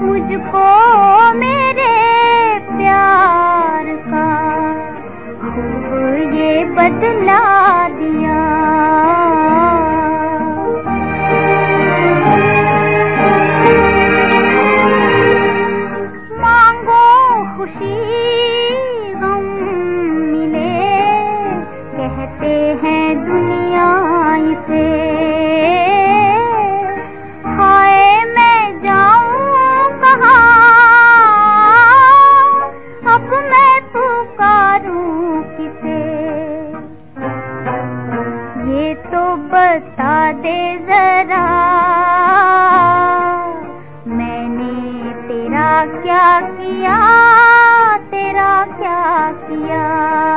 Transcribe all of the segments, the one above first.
مجھ کو میرے دے ذرا۔ میں نے تیرا کیا کیا تیرا کیا کیا؟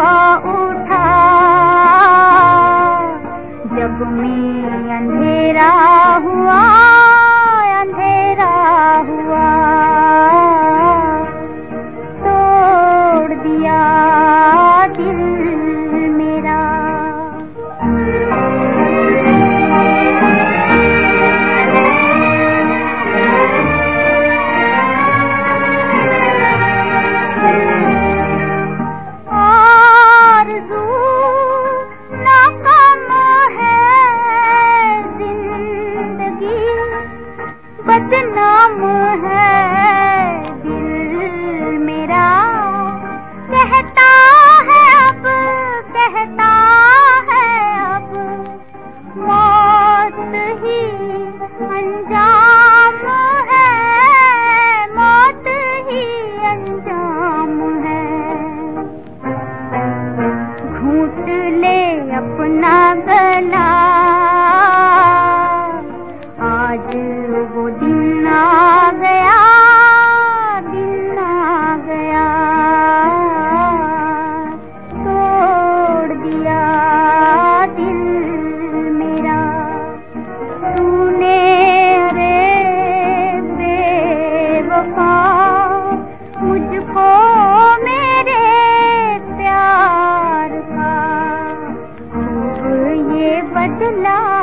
اٹھا۔ جب میں اندھیرا ہوا اندھیرا ہوا۔ توڑ دیا دل آج وہ دن آ گیا دن آ گیا۔ توڑ دیا دل میرا۔ تو نے رے بے وفا، مجھ کو میرے پیار کا۔ یہ بدلا